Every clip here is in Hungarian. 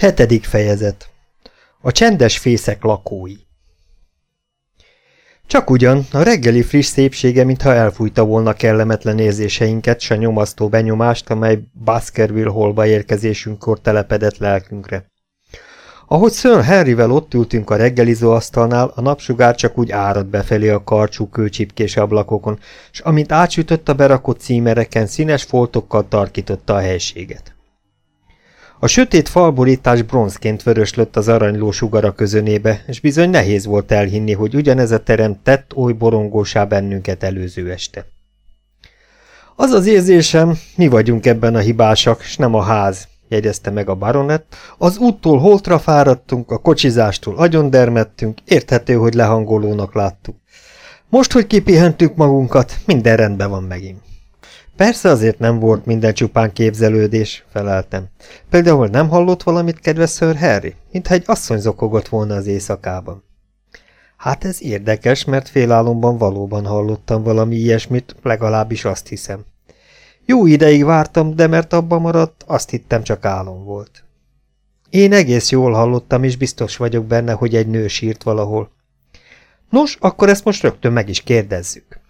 Hetedik fejezet A csendes fészek lakói Csak ugyan, a reggeli friss szépsége, mintha elfújta volna kellemetlen érzéseinket, s nyomasztó benyomást, amely Baskerville holba érkezésünkkor telepedett lelkünkre. Ahogy Sir Henryvel ott ültünk a reggelizó asztalnál, a napsugár csak úgy árad befelé a karcsú kőcsipkés ablakokon, s amint átsütött a berakott címereken, színes foltokkal tarkította a helységet. A sötét falborítás bronzként vöröslött az aranyló sugara közönébe, és bizony nehéz volt elhinni, hogy ugyanez a terem tett oly borongósá bennünket előző este. Az az érzésem, mi vagyunk ebben a hibásak, s nem a ház, jegyezte meg a baronett. Az úttól holtra fáradtunk, a kocsizástól agyondermettünk, érthető, hogy lehangolónak láttuk. Most, hogy kipihentük magunkat, minden rendben van megint. Persze azért nem volt minden csupán képzelődés, feleltem. Például nem hallott valamit, kedves Sir Harry? Mintha egy asszony zokogott volna az éjszakában. Hát ez érdekes, mert félálomban valóban hallottam valami ilyesmit, legalábbis azt hiszem. Jó ideig vártam, de mert abban maradt, azt hittem csak álom volt. Én egész jól hallottam, és biztos vagyok benne, hogy egy nő sírt valahol. Nos, akkor ezt most rögtön meg is kérdezzük.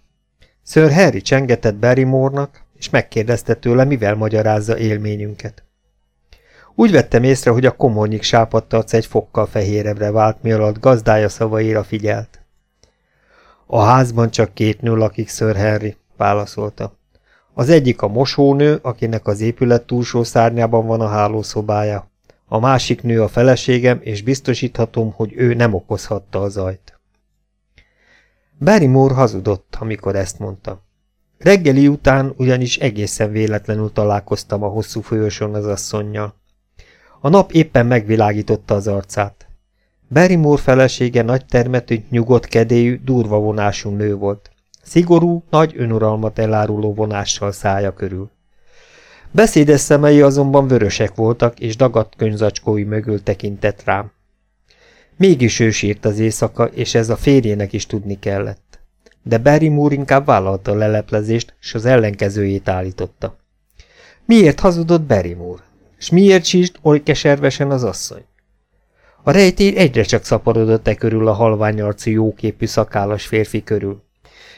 Sir Harry csengetett Barrymore-nak, és megkérdezte tőle, mivel magyarázza élményünket. Úgy vettem észre, hogy a komornyik sápadtarc egy fokkal fehérebbre vált, mi alatt gazdája szavaira figyelt. A házban csak két nő lakik, Sir Henry, válaszolta. Az egyik a mosónő, akinek az épület túlsó szárnyában van a hálószobája. A másik nő a feleségem, és biztosíthatom, hogy ő nem okozhatta a zajt. Barrymore hazudott, amikor ezt mondta. Reggeli után ugyanis egészen véletlenül találkoztam a hosszú folyosón az asszonynal. A nap éppen megvilágította az arcát. Barrymore felesége nagy termetű, nyugodt kedélyű, durva vonású nő volt. Szigorú, nagy önuralmat eláruló vonással szája körül. Beszédes szemei azonban vörösek voltak, és dagadt könyzacskói mögül tekintett rám. Mégis ő sírt az éjszaka, és ez a férjének is tudni kellett. De Barry Moore inkább vállalta a leleplezést, és az ellenkezőjét állította. Miért hazudott Barry Moore? És miért sírt oly keservesen az asszony? A rejtély egyre csak szaporodott e körül a halványarcú jóképű szakállas férfi körül.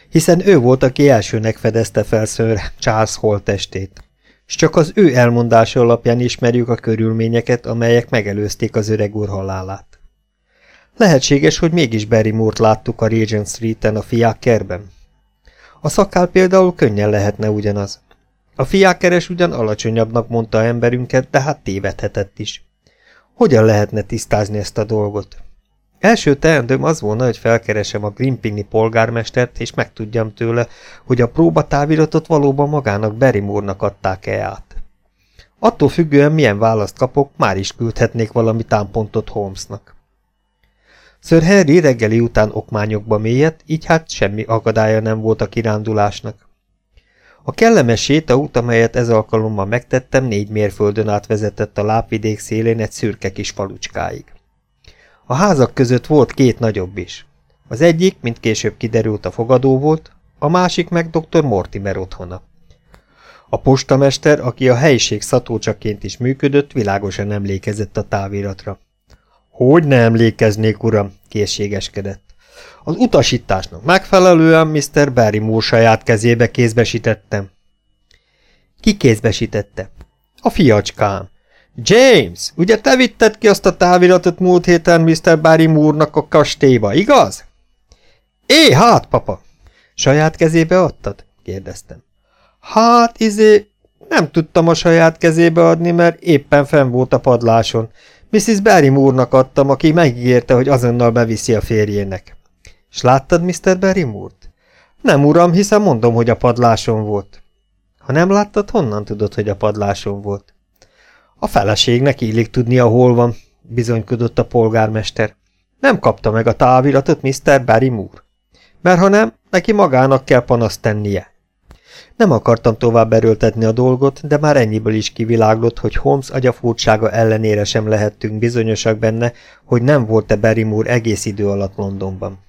Hiszen ő volt, aki elsőnek fedezte fel Sir Charles holtestét. És csak az ő elmondása alapján ismerjük a körülményeket, amelyek megelőzték az öreg úr halálát. Lehetséges, hogy mégis Barrymore-t láttuk a Regent Street-en a fiák kerben. A szakál például könnyen lehetne ugyanaz. A fiákeres ugyan alacsonyabbnak mondta emberünket, de hát tévedhetett is. Hogyan lehetne tisztázni ezt a dolgot? Első teendőm az volna, hogy felkeresem a Grimpini polgármestert, és megtudjam tőle, hogy a próbatáviratot valóban magának Barrymore-nak adták-e át. Attól függően milyen választ kapok, már is küldhetnék valami támpontot Holmesnak. Sir Harry reggeli után okmányokba mélyedt, így hát semmi akadálya nem volt a kirándulásnak. A kellemes sétaút, amelyet ez alkalommal megtettem, négy mérföldön átvezetett a lápvidék szélén egy szürke kis falucskáig. A házak között volt két nagyobb is. Az egyik, mint később kiderült, a fogadó volt, a másik meg dr. Mortimer otthona. A postamester, aki a helyiség szatócsaként is működött, világosan emlékezett a táviratra. Hogy ne emlékeznék, uram, készségeskedett. Az utasításnak megfelelően Mr. Barrymore saját kezébe kézbesítettem. Ki kézbesítette? A fiacskám. James, ugye te vitted ki azt a táviratot múlt héten Mr. Barrymore-nak a kastélyba, igaz? É, hát, papa! Saját kezébe adtad? kérdeztem. Hát, izé, nem tudtam a saját kezébe adni, mert éppen fenn volt a padláson, Mrs. Barrymore-nak adtam, aki megígérte, hogy azonnal beviszi a férjének. És láttad Mr. Barrymore-t? Nem, uram, hiszen mondom, hogy a padláson volt. Ha nem láttad, honnan tudod, hogy a padláson volt? A feleségnek illik tudnia, hol van, bizonykodott a polgármester. Nem kapta meg a táviratot Mr. Barrymore. Mert ha nem, neki magának kell panaszt tennie. Nem akartam tovább erőltetni a dolgot, de már ennyiből is kiviláglott, hogy Holmes agyafurtsága ellenére sem lehettünk bizonyosak benne, hogy nem volt-e Barrymore egész idő alatt Londonban.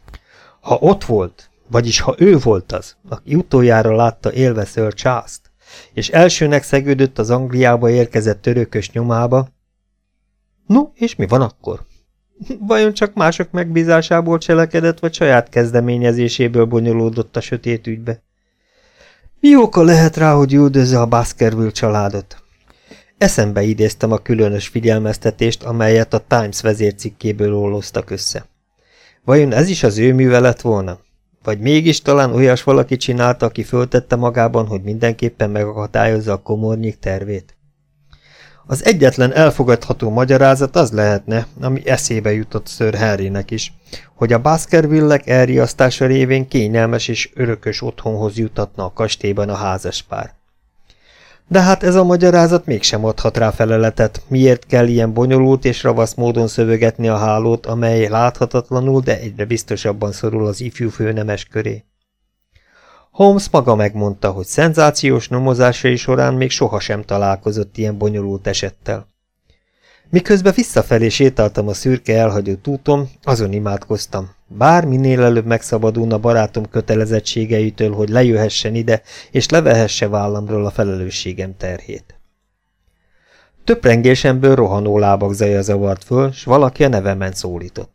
Ha ott volt, vagyis ha ő volt az, aki utoljára látta élve Sir Charles-t, és elsőnek szegődött az Angliába érkezett törökös nyomába, No, és mi van akkor? Vajon csak mások megbízásából cselekedett, vagy saját kezdeményezéséből bonyolódott a sötét ügybe? Mi oka lehet rá, hogy üldözze a Baskerville családot? Eszembe idéztem a különös figyelmeztetést, amelyet a Times vezércikkéből olloztak össze. Vajon ez is az ő műve lett volna? Vagy mégis talán olyas valaki csinálta, aki föltette magában, hogy mindenképpen megakadályozza a komornyik tervét? Az egyetlen elfogadható magyarázat az lehetne, ami eszébe jutott Sir Harrynek is, hogy a Baskerville-ek elriasztása révén kényelmes és örökös otthonhoz jutatna a kastélyban a házaspár. De hát ez a magyarázat mégsem adhat rá feleletet, miért kell ilyen bonyolult és ravasz módon szövegetni a hálót, amely láthatatlanul, de egyre biztosabban szorul az ifjú főnemes köré. Holmes maga megmondta, hogy szenzációs nyomozásai során még sohasem találkozott ilyen bonyolult esettel. Miközben visszafelé sétáltam a szürke elhagyott úton, azon imádkoztam. Bár minél előbb megszabadulna barátom kötelezettségeitől, hogy lejöhessen ide, és levehesse vállamról a felelősségem terhét. Töprengésemből rohanó lábak zaja zavart föl, s valaki a nevemen szólított.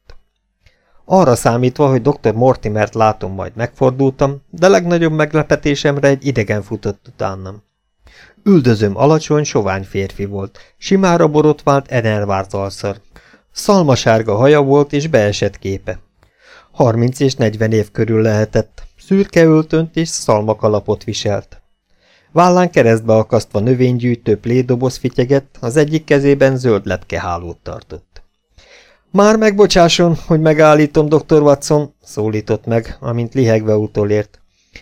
Arra számítva, hogy dr. Mortimert látom, majd megfordultam, de legnagyobb meglepetésemre egy idegen futott utánam. Üldözöm alacsony, sovány férfi volt, simára borotvált, enervárt alszar. Szalmasárga haja volt és beesett képe. Harminc és negyven év körül lehetett, szürke öltönt és szalmakalapot viselt. Vállán keresztbe akasztva növénygyűjtő plédoboz fityegett, az egyik kezében zöld lepkehálót tartott. Már megbocsásson, hogy megállítom, dr. Watson, szólított meg, amint lihegve utolért.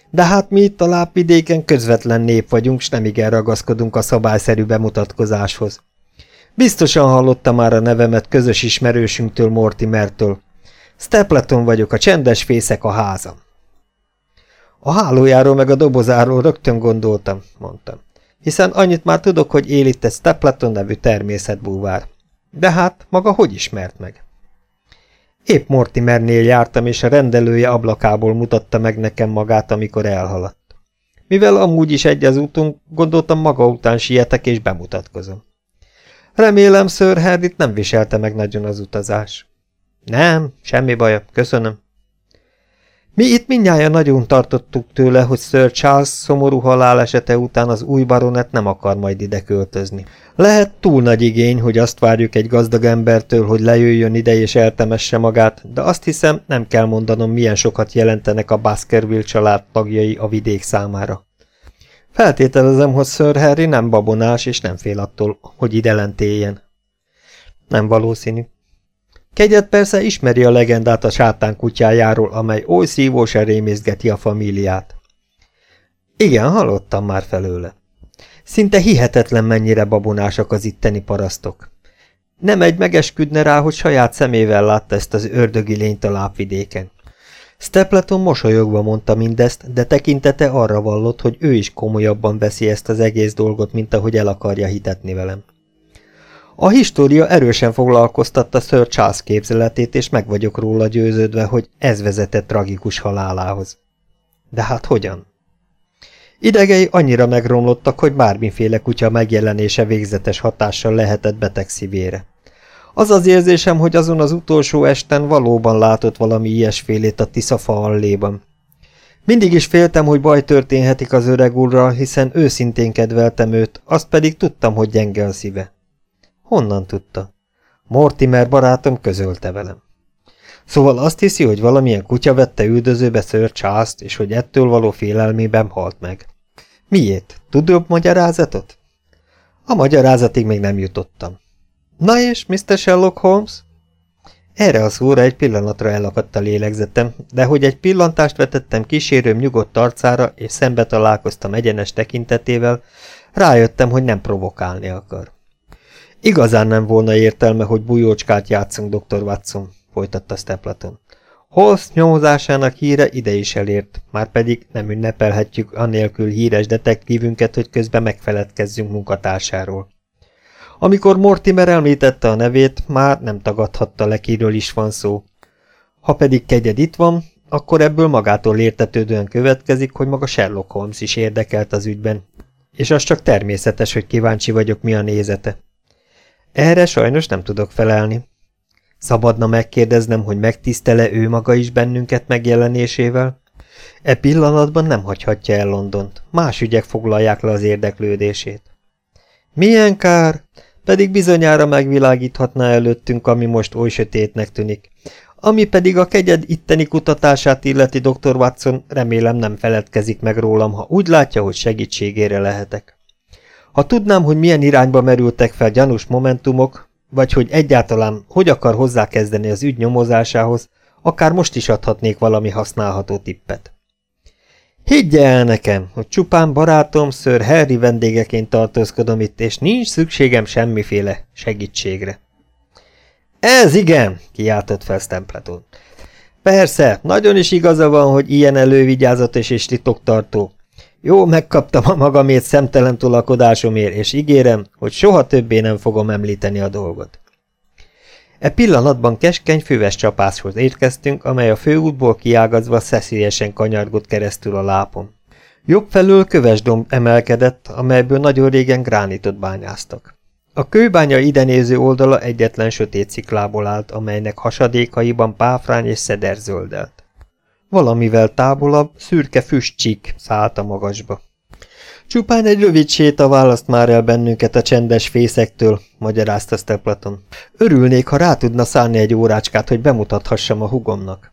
De hát mi itt a lápvidéken közvetlen nép vagyunk, s nem igen ragaszkodunk a szabályszerű bemutatkozáshoz. Biztosan hallotta már a nevemet közös ismerősünktől, Mortimertől. Stapleton vagyok, a csendes fészek a házam. A hálójáról meg a dobozáról rögtön gondoltam, mondtam. Hiszen annyit már tudok, hogy él itt egy Stapleton nevű természetbúvár. De hát, maga hogy ismert meg? Épp Mortimernél jártam, és a rendelője ablakából mutatta meg nekem magát, amikor elhaladt. Mivel amúgy is egy az útunk, gondoltam maga után sietek és bemutatkozom. Remélem, Sir Harryt nem viselte meg nagyon az utazás. Nem, semmi baja, köszönöm. Mi itt mindjárt nagyon tartottuk tőle, hogy Sir Charles szomorú halálesete után az új baronet nem akar majd ide költözni. Lehet túl nagy igény, hogy azt várjuk egy gazdag embertől, hogy lejöjjön ide és eltemesse magát, de azt hiszem, nem kell mondanom, milyen sokat jelentenek a Baskerville család tagjai a vidék számára. Feltételezem, hogy Sir Harry nem babonás és nem fél attól, hogy ide lentéljen. Nem valószínű. Kegyet persze ismeri a legendát a sátán kutyájáról, amely oly szívósan rémészgeti a famíliát. Igen, hallottam már felőle. Szinte hihetetlen mennyire babonásak az itteni parasztok. Nem egy megesküdne rá, hogy saját szemével látta ezt az ördögi lényt a lápvidéken. Stapleton mosolyogva mondta mindezt, de tekintete arra vallott, hogy ő is komolyabban veszi ezt az egész dolgot, mint ahogy el akarja hitetni velem. A história erősen foglalkoztatta Sir Charles képzeletét, és meg vagyok róla győződve, hogy ez vezetett tragikus halálához. De hát hogyan? Idegei annyira megromlottak, hogy bármiféle kutya megjelenése végzetes hatással lehetett beteg szívére. Az az érzésem, hogy azon az utolsó esten valóban látott valami ilyesfélét a Tiszafa alléban. Mindig is féltem, hogy baj történhetik az öreg úrral, hiszen őszintén kedveltem őt, azt pedig tudtam, hogy gyenge a szíve. Honnan tudta? Mortimer barátom közölte velem. Szóval azt hiszi, hogy valamilyen kutya vette üldözőbe Sir charles és hogy ettől való félelmében halt meg. Miért? Tud jobb magyarázatot? A magyarázatig még nem jutottam. Na és, Mr. Sherlock Holmes? Erre a szóra egy pillanatra elakadt a lélegzetem, de hogy egy pillantást vetettem kísérőm nyugodt arcára, és szembe találkoztam egyenes tekintetével, rájöttem, hogy nem provokálni akar. Igazán nem volna értelme, hogy bujócskát játszunk, dr. Watson, folytatta Stapleton. Holsz nyomozásának híre ide is elért, már pedig nem ünnepelhetjük annélkül híres detektívünket, hogy közben megfeledkezzünk munkatársáról. Amikor Mortimer említette a nevét, már nem tagadhatta le, kiről is van szó. Ha pedig kegyed itt van, akkor ebből magától értetődően következik, hogy maga Sherlock Holmes is érdekelt az ügyben, és az csak természetes, hogy kíváncsi vagyok, mi a nézete. Erre sajnos nem tudok felelni. Szabadna megkérdeznem, hogy megtisztele ő maga is bennünket megjelenésével? E pillanatban nem hagyhatja el Londont, más ügyek foglalják le az érdeklődését. Milyen kár, pedig bizonyára megvilágíthatná előttünk, ami most oly sötétnek tűnik. Ami pedig a kegyed itteni kutatását illeti, dr. Watson, remélem nem feledkezik meg rólam, ha úgy látja, hogy segítségére lehetek. Ha tudnám, hogy milyen irányba merültek fel gyanús momentumok, vagy hogy egyáltalán hogy akar hozzákezdeni az ügy nyomozásához, akár most is adhatnék valami használható tippet. Higgye el nekem, hogy csupán barátom Sir Harry vendégeként tartózkodom itt, és nincs szükségem semmiféle segítségre. Ez igen, kiáltott fel Stempleton. Persze, nagyon is igaza van, hogy ilyen elővigyázatos és titoktartó. Jó, megkaptam a magamét szemtelen tulakodásomért, és ígérem, hogy soha többé nem fogom említeni a dolgot. E pillanatban keskeny füves csapáshoz érkeztünk, amely a főútból kiágazva szeszélyesen kanyargott keresztül a lápon. Jobb felől kövesdomb emelkedett, amelyből nagyon régen gránitot bányáztak. A kőbánya idenéző oldala egyetlen sötét sziklából állt, amelynek hasadékaiban páfrány és szeder zöldelt. Valamivel távolabb szürke füstcsík szállt a magasba. Csupán egy rövid séta választ már el bennünket a csendes fészektől, magyarázta Stapleton. Örülnék, ha rá tudna szállni egy órácskát, hogy bemutathassam a hugomnak.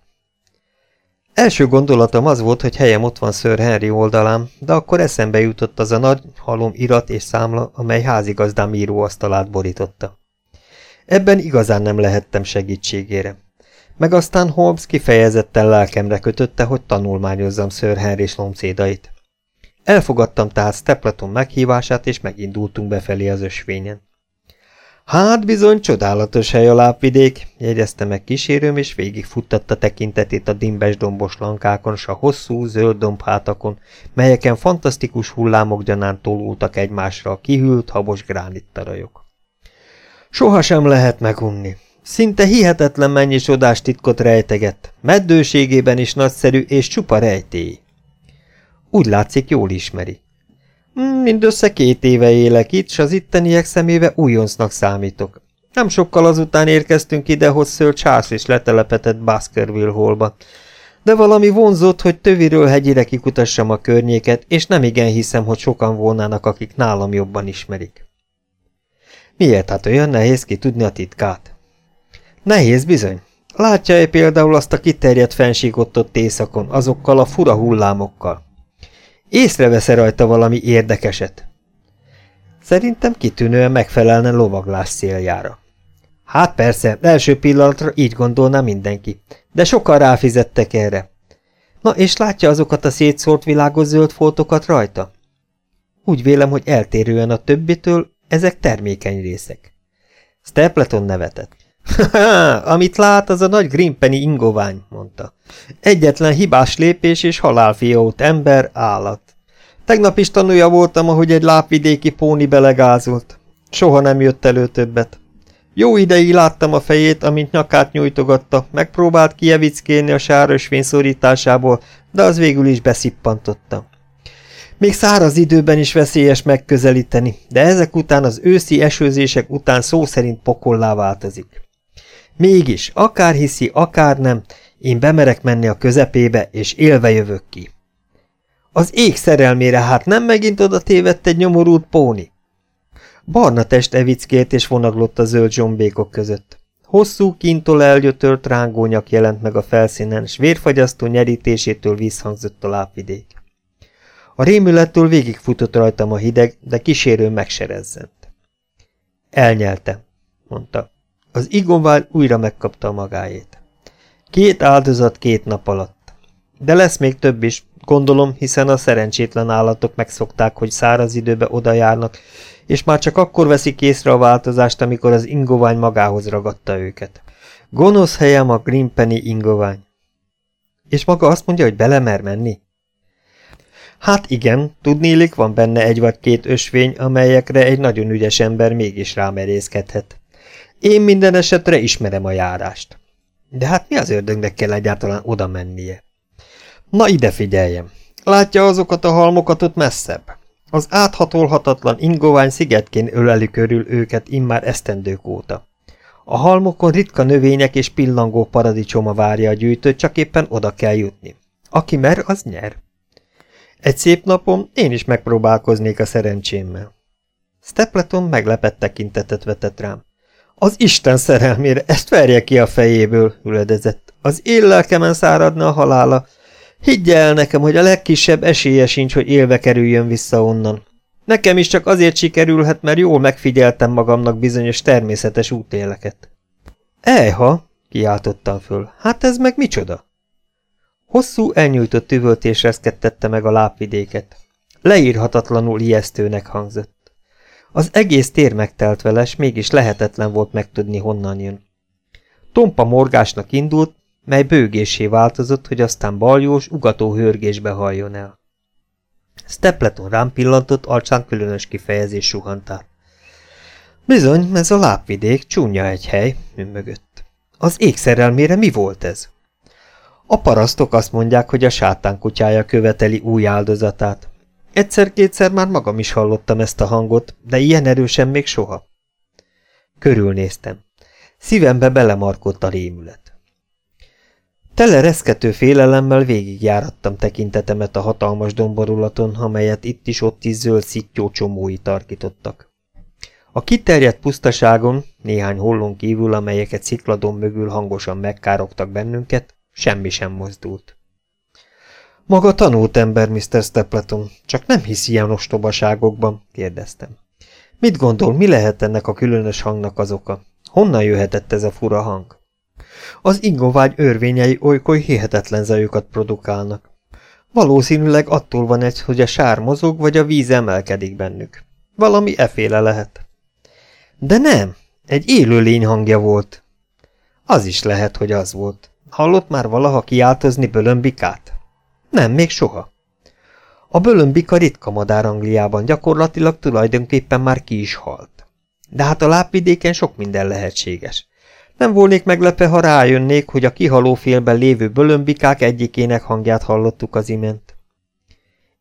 Első gondolatom az volt, hogy helyem ott van Sir Henry oldalán, de akkor eszembe jutott az a nagy halom irat és számla, amely házigazdám íróasztalát borította. Ebben igazán nem lehettem segítségére. Meg aztán Holmes kifejezetten lelkemre kötötte, hogy tanulmányozzam Sir Henry lomcédait. Elfogadtam tehát Stapleton meghívását, és megindultunk befelé az ösvényen. Hát bizony csodálatos hely a lápvidék, jegyezte meg kísérőm, és végigfuttatta tekintetét a dimbes dombos lankákon, s a hosszú, zöld dombhátakon, melyeken fantasztikus hullámok gyanán tolultak egymásra a kihűlt, habos gránittarajok. Soha sem lehet megunni. Szinte hihetetlen mennyi sodás titkot rejtegett, meddőségében is nagyszerű és csupa rejtély. Úgy látszik, jól ismeri. Hmm, mindössze két éve élek itt, s az itteniek szemébe újoncnak számítok. Nem sokkal azután érkeztünk ide, hogy Sir Charles is letelepetett Baskerville Hallba. De valami vonzott, hogy töviről hegyire kikutassam a környéket, és nem igen hiszem, hogy sokan volnának, akik nálam jobban ismerik. Miért hát olyan nehéz ki tudni a titkát? Nehéz bizony. Látja-e például azt a kiterjedt fensíkot ott éjszakon, azokkal a fura hullámokkal? Észrevesz-e rajta valami érdekeset? Szerintem kitűnően megfelelne lovaglás céljára. Hát persze, első pillanatra így gondolná mindenki, de sokan ráfizettek erre. Na, és látja azokat a szétszórt világos zöld foltokat rajta? Úgy vélem, hogy eltérően a többitől, ezek termékeny részek. Stapleton nevetett. amit lát, az a nagy Grimpenny ingovány, mondta. Egyetlen hibás lépés és halálfiót, ember, állat. Tegnap is tanulja voltam, ahogy egy lápvidéki póni belegázolt. Soha nem jött elő többet. Jó ideig láttam a fejét, amint nyakát nyújtogatta, megpróbált kievickélni a sárösvény szorításából, de az végül is beszippantotta. Még száraz időben is veszélyes megközelíteni, de ezek után az őszi esőzések után szó szerint pokollá változik. Mégis, akár hiszi, akár nem, én bemerek menni a közepébe, és élve jövök ki. Az ég szerelmére hát nem megint oda tévedt egy nyomorult póni? Barna test evickélt és vonaglott a zöld zsombékok között. Hosszú, kintól elgyötört rángónyak jelent meg a felszínen, s vérfagyasztó nyerítésétől visszhangzott a lápvidék. A rémülettől végigfutott rajtam a hideg, de kísérő megserezzent. Elnyelte, mondta. Az igonvál újra megkapta magáét. Két áldozat két nap alatt. De lesz még több is, gondolom, hiszen a szerencsétlen állatok megszokták, hogy száraz időbe oda járnak, és már csak akkor veszik észre a változást, amikor az ingovány magához ragadta őket. Gonosz helyem a Greenpenny ingovány. És maga azt mondja, hogy belemer menni? Hát igen, tudnélik, van benne egy vagy két ösvény, amelyekre egy nagyon ügyes ember mégis rámerészkedhet. Én minden esetre ismerem a járást. De hát mi az ördögnek kell egyáltalán oda mennie? Na ide figyeljem! Látja azokat a halmokat ott messzebb? Az áthatolhatatlan ingovány szigetkén öleli körül őket immár esztendők óta. A halmokon ritka növények és pillangó paradicsoma várja a gyűjtőt, csak éppen oda kell jutni. Aki mer, az nyer. Egy szép napon én is megpróbálkoznék a szerencsémmel. Stapleton meglepett tekintetet vetett rám. Az Isten szerelmére, ezt verje ki a fejéből, üledezett. Az én lelkemen száradna a halála. Higgye el nekem, hogy a legkisebb esélye sincs, hogy élve kerüljön vissza onnan. Nekem is csak azért sikerülhet, mert jól megfigyeltem magamnak bizonyos természetes útéleket. Ejha, kiáltottam föl, hát ez meg micsoda? Hosszú, elnyújtott üvöltés reszkettette meg a lábvidéket. Leírhatatlanul ijesztőnek hangzott. Az egész tér megtelt vele, s mégis lehetetlen volt megtudni, honnan jön. Tompa morgásnak indult, mely bőgésé változott, hogy aztán baljós, ugató hörgésbe halljon el. Stepleton rám pillantott, arcsán különös kifejezés suhant át. Bizony, ez a lábvidék, csúnya egy hely, mögött. Az ég szerelmére mi volt ez? A parasztok azt mondják, hogy a sátán kutyája követeli új áldozatát. Egyszer-kétszer már magam is hallottam ezt a hangot, de ilyen erősen még soha. Körülnéztem. Szívembe belemarkodt a rémület. Tele reszkető félelemmel végigjárattam tekintetemet a hatalmas domborulaton, amelyet itt is ott is zöld szittyó csomói tarkítottak. A kiterjedt pusztaságon, néhány hollon kívül, amelyeket szikladon mögül hangosan megkárogtak bennünket, semmi sem mozdult. Maga tanult ember, Mr. Stapleton, csak nem hisz ilyen ostobaságokban, kérdeztem. Mit gondol, mi lehet ennek a különös hangnak az oka? Honnan jöhetett ez a fura hang? Az ingovágy örvényei olykor hihetetlen zajokat produkálnak. Valószínűleg attól van egy, hogy a sár mozog, vagy a víz emelkedik bennük. Valami eféle lehet. De nem, egy élő lény hangja volt. Az is lehet, hogy az volt. Hallott már valaha kiáltozni bölömbikát? Nem, még soha. A bölömbika ritka madár Angliában, gyakorlatilag tulajdonképpen már ki is halt. De hát a lábvidéken sok minden lehetséges. Nem volnék meglepve, ha rájönnék, hogy a kihaló félben lévő bölömbikák egyikének hangját hallottuk az imént.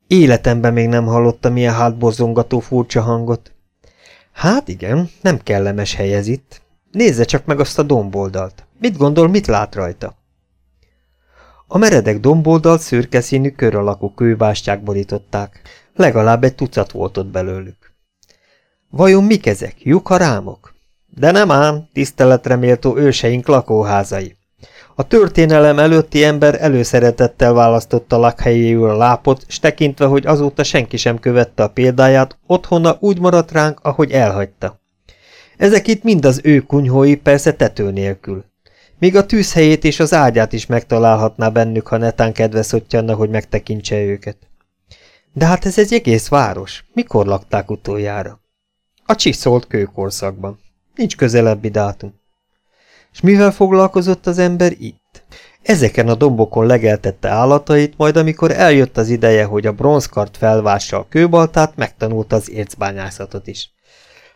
Életemben még nem hallottam ilyen hátborzongató furcsa hangot. Hát igen, nem kellemes hely ez itt. Nézze csak meg azt a domboldalt. Mit gondol, mit lát rajta? A meredek domboldalt szürke színű kör alakú kőbástyák borították. Legalább egy tucat volt ott belőlük. Vajon mik ezek? Lyukharámok? De nem ám, tiszteletre méltó őseink lakóházai. A történelem előtti ember előszeretettel választotta lakhelyéül a lápot, s tekintve, hogy azóta senki sem követte a példáját, otthona úgy maradt ránk, ahogy elhagyta. Ezek itt mind az ő kunyhói, persze tető nélkül. Míg a tűzhelyét és az ágyát is megtalálhatná bennük, ha netán kedve szottyanna, hogy megtekintse őket. De hát ez egy egész város. Mikor lakták utoljára? A csiszolt kőkorszakban. Nincs közelebbi dátum. És mivel foglalkozott az ember itt? Ezeken a dombokon legeltette állatait, majd amikor eljött az ideje, hogy a bronzkart felvássa a kőbaltát, megtanulta az ércbányászatot is.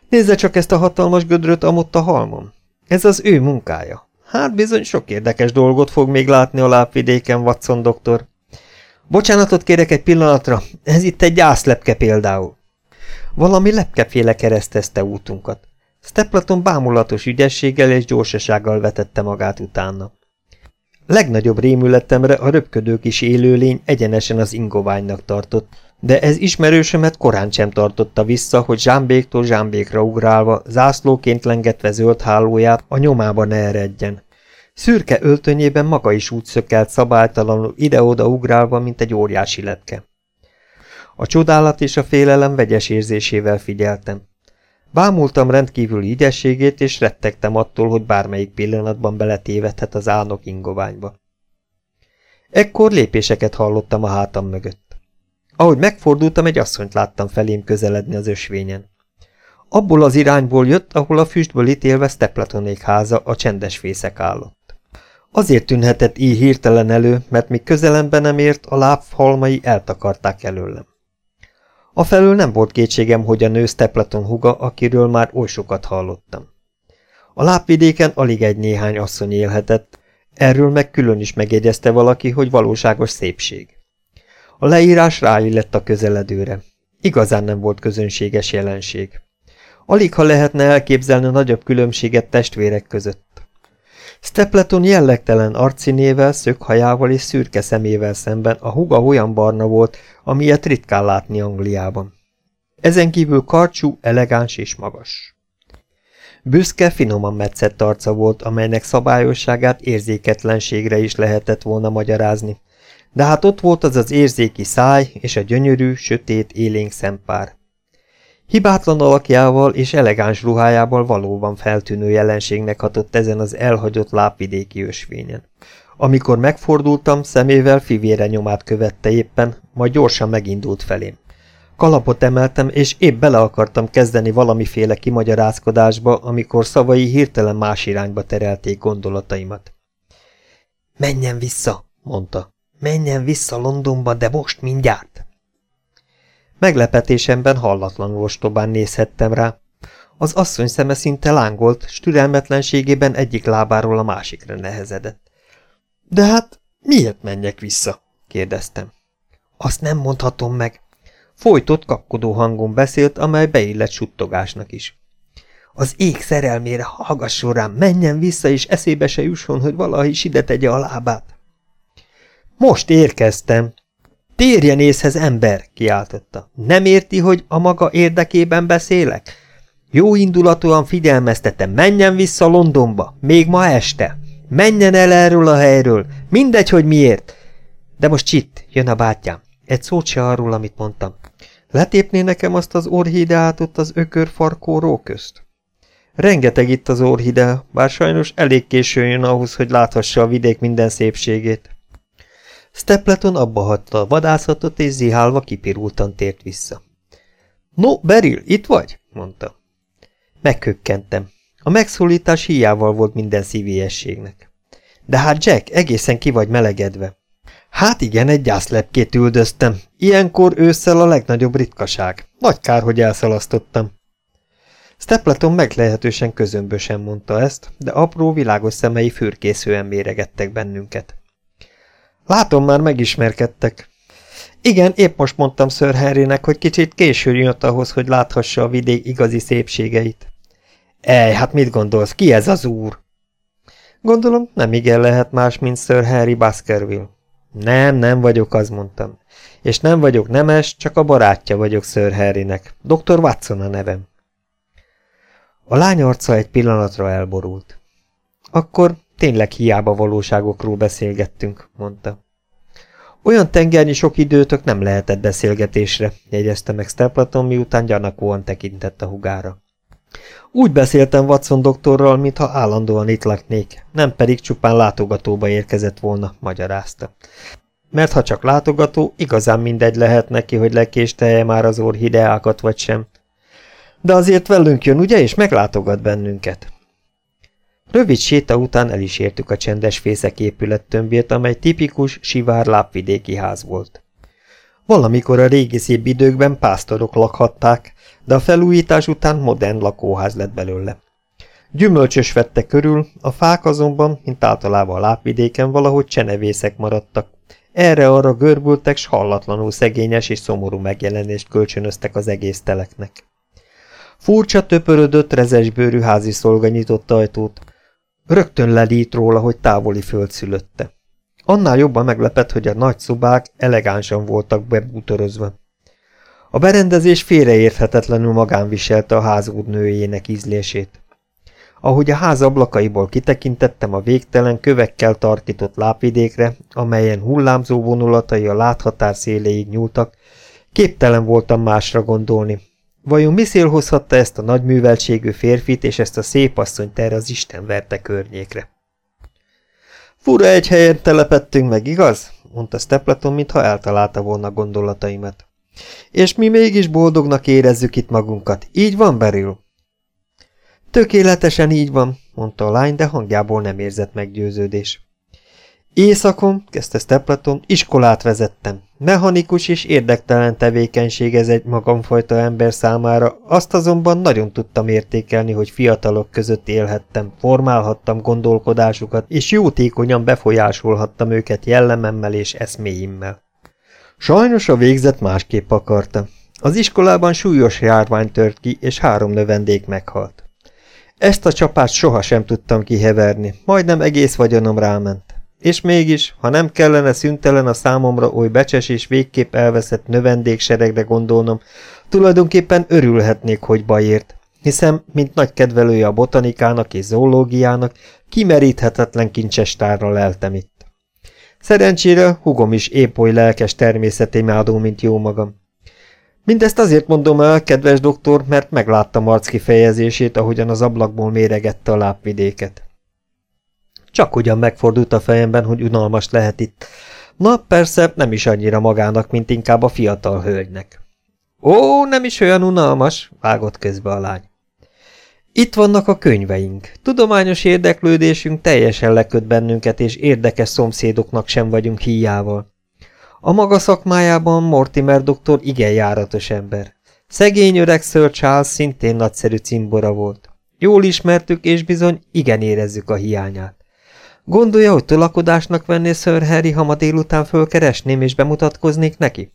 Nézze csak ezt a hatalmas gödröt amott a halmon. Ez az ő munkája. Hát bizony sok érdekes dolgot fog még látni a lábvidéken, Watson doktor. Bocsánatot kérek egy pillanatra, ez itt egy gyászlepke például. Valami lepkeféle keresztezte útunkat. Stapleton bámulatos ügyességgel és gyorsasággal vetette magát utána. Legnagyobb rémületemre a röpködő kis élőlény egyenesen az ingoványnak tartott, de ez ismerősömet korán sem tartotta vissza, hogy zsámbéktól zsámbékra ugrálva, zászlóként lengetve zöld hálóját a nyomába ne eredjen. Szürke öltönyében maga is úgy szökelt szabálytalanul ide-oda ugrálva, mint egy óriási letke. A csodálat és a félelem vegyes érzésével figyeltem. Bámultam rendkívüli ügyességét, és rettegtem attól, hogy bármelyik pillanatban beletévedhet az álnok ingoványba. Ekkor lépéseket hallottam a hátam mögött. Ahogy megfordultam, egy asszonyt láttam felém közeledni az ösvényen. Abból az irányból jött, ahol a füstből ítélve Steplatonék háza a csendes fészek állott. Azért tűnhetett így hirtelen elő, mert míg közelembe nem ért, a láb halmai eltakarták előlem. Afelől nem volt kétségem, hogy a nő Stapleton huga, akiről már oly sokat hallottam. A lábvidéken alig egy néhány asszony élhetett, erről meg külön is megjegyezte valaki, hogy valóságos szépség. A leírás ráillett a közeledőre. Igazán nem volt közönséges jelenség. Alig ha lehetne elképzelni nagyobb különbséget testvérek között. Stepleton jellegtelen arcinével, szöghajával és szürke szemével szemben a huga olyan barna volt, amilyet ritkán látni Angliában. Ezen kívül karcsú, elegáns és magas. Büszke, finoman metszett arca volt, amelynek szabályosságát érzéketlenségre is lehetett volna magyarázni. De hát ott volt az az érzéki száj és a gyönyörű, sötét, élénk szempár. Hibátlan alakjával és elegáns ruhájával valóban feltűnő jelenségnek hatott ezen az elhagyott lápvidéki ösvényen. Amikor megfordultam, szemével fivére nyomát követte éppen, majd gyorsan megindult felém. Kalapot emeltem, és épp bele akartam kezdeni valamiféle kimagyarázkodásba, amikor szavai hirtelen más irányba terelték gondolataimat. Menjen vissza, mondta. Menjen vissza Londonba, de most mindjárt. Meglepetésemben hallatlanul ostobán nézhettem rá. Az asszony szeme szinte lángolt, s türelmetlenségében egyik lábáról a másikra nehezedett. De hát miért menjek vissza? kérdeztem. Azt nem mondhatom meg. Folytott kapkodó hangon beszélt, amely beillett suttogásnak is. Az ég szerelmére hallgasson rám, menjen vissza, és eszébe se jusson, hogy valahogy is ide tegye a lábát. Most érkeztem, Térjen észhez, ember! kiáltotta. Nem érti, hogy a maga érdekében beszélek? Jó indulatúan figyelmeztetem, menjen vissza Londonba, még ma este. Menjen el erről a helyről, mindegy, hogy miért. De most csitt, jön a bátyám. Egy szót se arról, amit mondtam. Letépné nekem azt az orhideát ott az ökörfarkó közt? Rengeteg itt az orhidea, bár sajnos elég későn jön ahhoz, hogy láthassa a vidék minden szépségét. Stepleton abba hagyta a vadászatot, és zihálva kipirultan tért vissza. No, Beryl, itt vagy? mondta. Meghökkentem. A megszólítás hiával volt minden szívélyességnek. De hát Jack, egészen ki vagy melegedve. Hát igen, egy gyászlepkét üldöztem. Ilyenkor ősszel a legnagyobb ritkaság. Nagy kár, hogy elszalasztottam. Stepleton meglehetősen közömbösen mondta ezt, de apró, világos szemei fürkészően méregettek bennünket. Látom, már megismerkedtek. Igen, épp most mondtam Sir Henrynek, hogy kicsit későn jött ahhoz, hogy láthassa a vidék igazi szépségeit. Ej, hát mit gondolsz, ki ez az úr? Gondolom, nem igen lehet más, mint Sir Henry Baskerville. Nem, nem vagyok, az mondtam. És nem vagyok nemes, csak a barátja vagyok Sir Harrynek. Dr. Watson a nevem. A lány arca egy pillanatra elborult. Akkor Tényleg hiába valóságokról beszélgettünk, mondta. Olyan tengernyi sok időtök nem lehetett beszélgetésre, jegyezte meg Stapleton, miután gyanakóan tekintett a hugára. Úgy beszéltem Watson doktorral, mintha állandóan itt laknék, nem pedig csupán látogatóba érkezett volna, magyarázta. Mert ha csak látogató, igazán mindegy lehet neki, hogy lekéstelje már az orhideákat vagy sem. De azért velünk jön, ugye, és meglátogat bennünket. Rövid séta után el is értük a csendes fészek épülettömbjét, amely tipikus, sivár lápvidéki ház volt. Valamikor a régi szép időkben pásztorok lakhatták, de a felújítás után modern lakóház lett belőle. Gyümölcsös vette körül, a fák azonban, mint általában a lápvidéken valahogy csenevészek maradtak. Erre-arra görbültek, s hallatlanul szegényes és szomorú megjelenést kölcsönöztek az egész teleknek. Furcsa töpörödött, rezesbőrű házi szolga nyitott ajtót, Rögtön lelít róla, hogy távoli földszülötte. Annál jobban meglepett, hogy a nagy szobák elegánsan voltak bebútorozva. A berendezés félreérthetetlenül magán viselte a házúrnőjének ízlését. Ahogy a ház ablakaiból kitekintettem a végtelen kövekkel tarkított lápvidékre, amelyen hullámzó vonulatai a láthatár széléig nyúltak, képtelen voltam másra gondolni, Vajon mi szél hozhatta ezt a nagyműveltségű férfit és ezt a szép asszonyt erre az Isten verte környékre? Fura egy helyen telepettünk meg, igaz? mondta Stepleton, mintha eltalálta volna gondolataimat. És mi mégis boldognak érezzük itt magunkat. Így van, Beryl? Tökéletesen így van, mondta a lány, de hangjából nem érzett meggyőződés. Éjszakon, kezdte Stapleton, iskolát vezettem. Mechanikus és érdektelen tevékenység ez egy magamfajta ember számára, azt azonban nagyon tudtam értékelni, hogy fiatalok között élhettem, formálhattam gondolkodásukat, és jótékonyan befolyásolhattam őket jellememmel és eszméimmel. Sajnos a végzet másképp akarta. Az iskolában súlyos járvány tört ki, és három növendék meghalt. Ezt a csapást sohasem tudtam kiheverni, majdnem egész vagyonom ráment. És mégis, ha nem kellene szüntelen a számomra oly becses és végképp elveszett növendékseregre gondolnom, tulajdonképpen örülhetnék, hogy bajért, hiszen, mint nagy kedvelője a botanikának és zoológiának, kimeríthetetlen kincsestárra leltem itt. Szerencsére hugom is épp oly lelkes természetimádó, mint jó magam. Mindezt azért mondom el, kedves doktor, mert megláttam arc kifejezését, ahogyan az ablakból méregette a lápvidéket. Csak ugyan megfordult a fejemben, hogy unalmas lehet itt. Na, persze, nem is annyira magának, mint inkább a fiatal hölgynek. Ó, nem is olyan unalmas, vágott közbe a lány. Itt vannak a könyveink. Tudományos érdeklődésünk teljesen leköt bennünket, és érdekes szomszédoknak sem vagyunk híjával. A maga szakmájában Mortimer doktor igen járatos ember. Szegény öreg Sir Charles szintén nagyszerű cimbora volt. Jól ismertük, és bizony igen érezzük a hiányát. Gondolja, hogy tolakodásnak venné Sir Harry, ha ma délután fölkeresném és bemutatkoznék neki?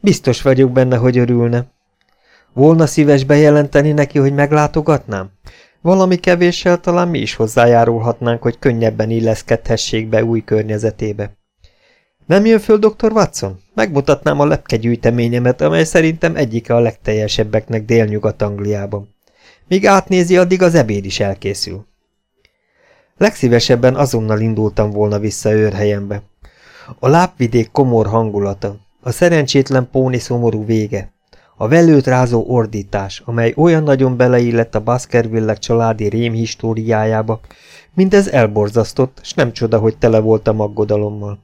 Biztos vagyok benne, hogy örülne. Volna szíves bejelenteni neki, hogy meglátogatnám? Valami kevéssel talán mi is hozzájárulhatnánk, hogy könnyebben illeszkedhessék be új környezetébe. Nem jön föl, dr. Watson? Megmutatnám a lepkegyűjteményemet, amely szerintem egyike a legteljesebbeknek délnyugat-Angliában. Míg átnézi, addig az ebéd is elkészül. Legszívesebben azonnal indultam volna vissza őrhelyembe. A lápvidék komor hangulata, a szerencsétlen póni szomorú vége, a velőt rázó ordítás, amely olyan nagyon beleillett a Baskerville családi rém históriájába, mindez elborzasztott, s nem csoda, hogy tele voltam aggodalommal.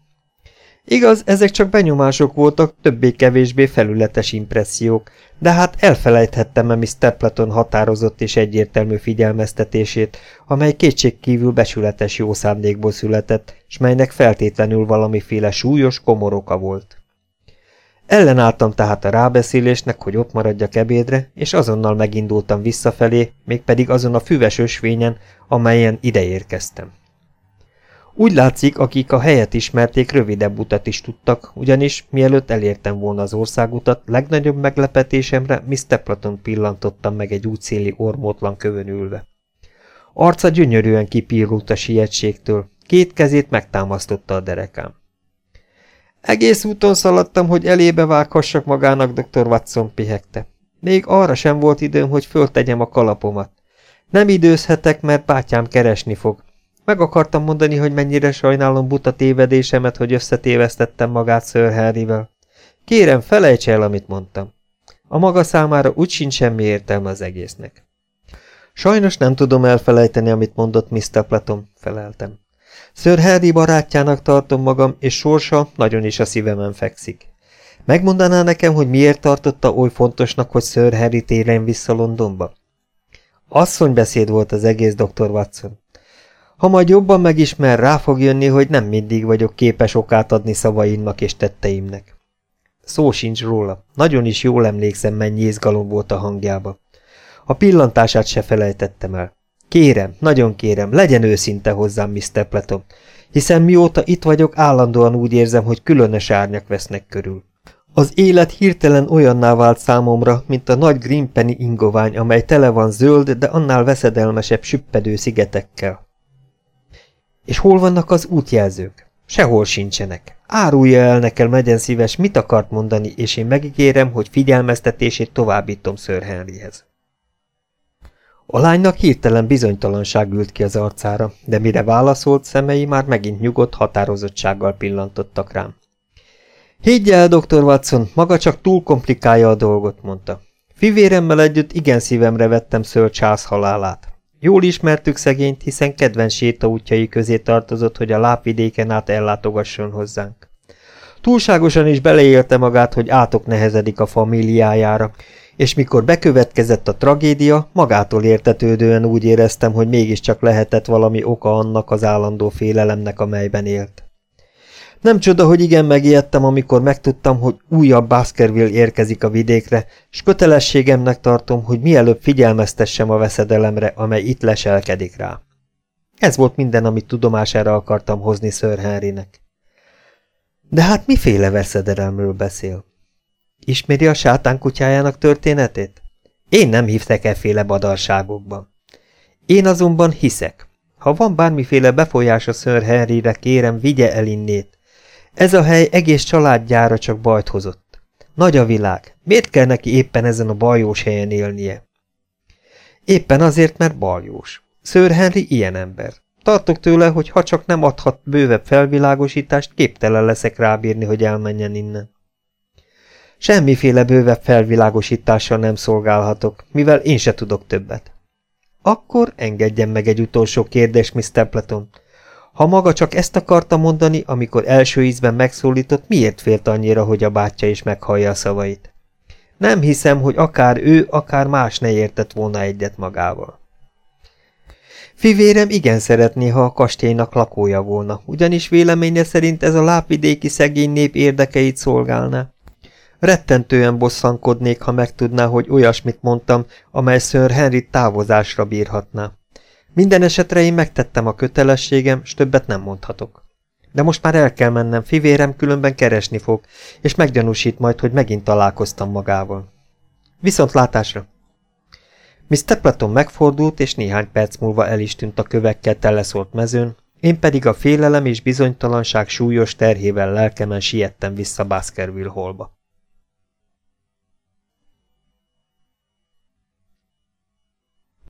Igaz, ezek csak benyomások voltak, többé-kevésbé felületes impressziók, de hát elfelejthettem-e Miss Stapleton határozott és egyértelmű figyelmeztetését, amely kétségkívül besületes jó szándékból született, s melynek feltétlenül valamiféle súlyos komoroka volt. Ellenálltam tehát a rábeszélésnek, hogy ott maradjak ebédre, és azonnal megindultam visszafelé, mégpedig azon a füves ösvényen, amelyen ide érkeztem. Úgy látszik, akik a helyet ismerték, rövidebb utat is tudtak, ugyanis mielőtt elértem volna az országutat, legnagyobb meglepetésemre Miss Stapleton pillantottam meg egy útszéli ormótlan kövön ülve. Arca gyönyörűen kipírult a sietségtől, két kezét megtámasztotta a derekám. Egész úton szaladtam, hogy elébe vághassak magának, dr. Watson pihegte. Még arra sem volt időm, hogy föltegyem a kalapomat. Nem időzhetek, mert bátyám keresni fog. Meg akartam mondani, hogy mennyire sajnálom buta tévedésemet, hogy összetévesztettem magát Sir Harryvel. Kérem, felejts el, amit mondtam. A maga számára úgy sincs semmi értelme az egésznek. Sajnos nem tudom elfelejteni, amit mondott Mr. Platon, feleltem. Sir Harry barátjának tartom magam, és sorsa nagyon is a szívemen fekszik. Megmondaná nekem, hogy miért tartotta oly fontosnak, hogy Sir Harry térjen vissza Londonba? Asszonybeszéd volt az egész, dr. Watson. Ha majd jobban megismer, rá fog jönni, hogy nem mindig vagyok képes okát adni szavaimnak és tetteimnek. Szó sincs róla. Nagyon is jól emlékszem, mennyi izgalom volt a hangjába. A pillantását se felejtettem el. Kérem, nagyon kérem, legyen őszinte hozzám, Mr. Platon, hiszen mióta itt vagyok, állandóan úgy érzem, hogy különös árnyak vesznek körül. Az élet hirtelen olyanná vált számomra, mint a nagy Greenpenny ingovány, amely tele van zöld, de annál veszedelmesebb süppedő szigetekkel. És hol vannak az útjelzők? Sehol sincsenek. Árulja el nekem, legyen szíves, mit akart mondani, és én megígérem, hogy figyelmeztetését továbbítom Sir Henryhez. A lánynak hirtelen bizonytalanság ült ki az arcára, de mire válaszolt, szemei már megint nyugodt határozottsággal pillantottak rám. Higgy el, dr. Watson, maga csak túl komplikálja a dolgot, mondta. Fivéremmel együtt igen szívemre vettem Sir Charles halálát. Jól ismertük szegényt, hiszen kedvenc sétaútjai közé tartozott, hogy a lápvidéken át ellátogasson hozzánk. Túlságosan is beleélte magát, hogy átok nehezedik a familiájára, és mikor bekövetkezett a tragédia, magától értetődően úgy éreztem, hogy mégiscsak lehetett valami oka annak az állandó félelemnek, amelyben élt. Nem csoda, hogy igen megijedtem, amikor megtudtam, hogy újabb Baskerville érkezik a vidékre, és kötelességemnek tartom, hogy mielőbb figyelmeztessem a veszedelemre, amely itt leselkedik rá. Ez volt minden, amit tudomására akartam hozni Sir Henrynek. De hát miféle veszedelemről beszél? Ismeri a sátán kutyájának történetét? Én nem hívtek efféle badalságokban. Én azonban hiszek. Ha van bármiféle befolyása Sir Henryre, kérem, vigye el innét. Ez a hely egész családjára csak bajt hozott. Nagy a világ. Miért kell neki éppen ezen a baljós helyen élnie? Éppen azért, mert baljós. Sir Henry ilyen ember. Tartok tőle, hogy ha csak nem adhat bővebb felvilágosítást, képtelen leszek rábírni, hogy elmenjen innen. Semmiféle bővebb felvilágosítással nem szolgálhatok, mivel én se tudok többet. Akkor engedjen meg egy utolsó kérdés, Miss Templeton. Ha maga csak ezt akarta mondani, amikor első ízben megszólított, miért félt annyira, hogy a bátyja is meghallja a szavait? Nem hiszem, hogy akár ő, akár más ne értett volna egyet magával. Fivérem igen szeretné, ha a kastélynak lakója volna, ugyanis véleménye szerint ez a lápvidéki szegény nép érdekeit szolgálná. Rettentően bosszankodnék, ha megtudná, hogy olyasmit mondtam, amely Sir Henry távozásra bírhatná. Minden esetre én megtettem a kötelességem, s többet nem mondhatok. De most már el kell mennem, fivérem különben keresni fog, és meggyanúsít majd, hogy megint találkoztam magával. Viszont látásra! Miss Stapleton megfordult, és néhány perc múlva el is tűnt a kövekkel teleszólt mezőn, én pedig a félelem és bizonytalanság súlyos terhével lelkemen siettem vissza Baskerville holba.